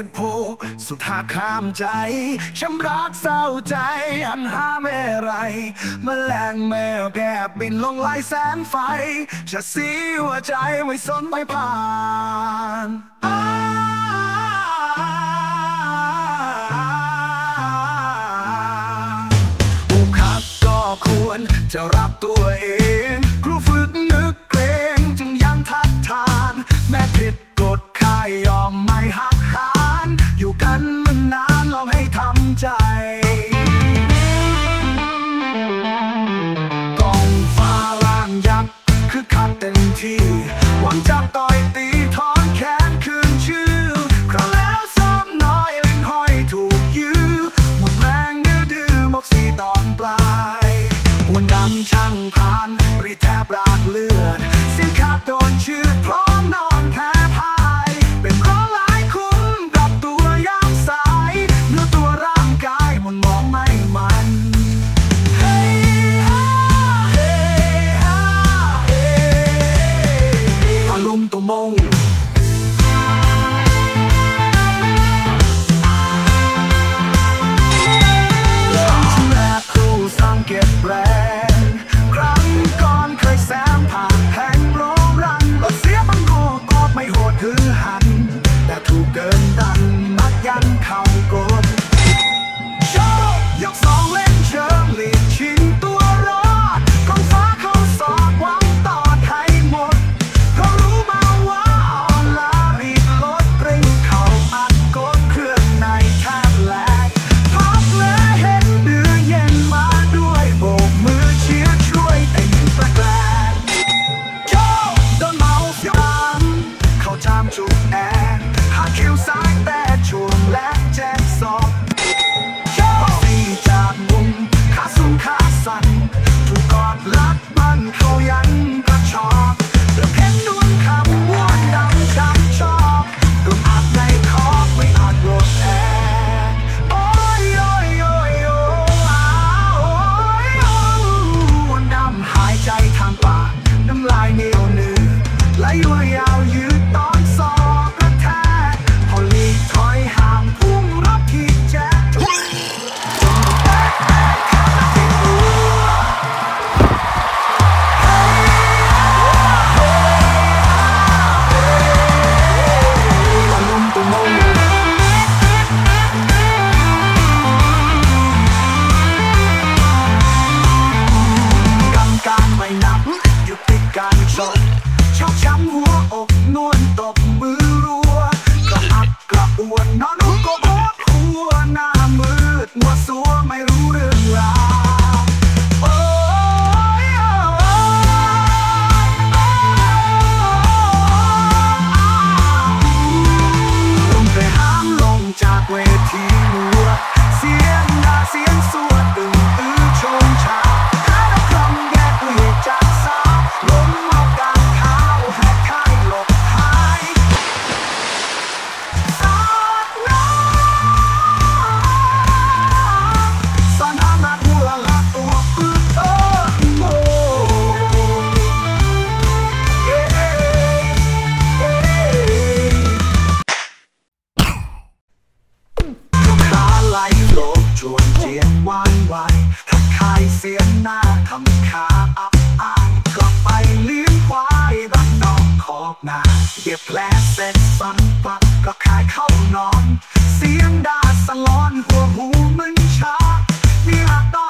สันโพ สุดหาข้ามใจช้ำรักเศร้าใจ อันหาไม่ไรมแมลงแมวแกบินลงลายแสงไฟ จะสีหัวใจไม่สนไม่ผ่านผู้ขับก็ควรจะรับตัวเองครู ครั้งก่อนเคยแซมผ่านแห่งรงรันก็เสียบงโกกอดไม่หดถือหัน แต่ถูกเกินดันมักยันเขา my ไหวทักทายเสียงหน้าทำขาอับอายกลับไปเลี้ยงควายบักน้องขอบนาเย็บแผลเสร็จสันปักก็ขายเข้านอน เสียงด่าสลอนหัวหูมึนชาเนี่ยต้อง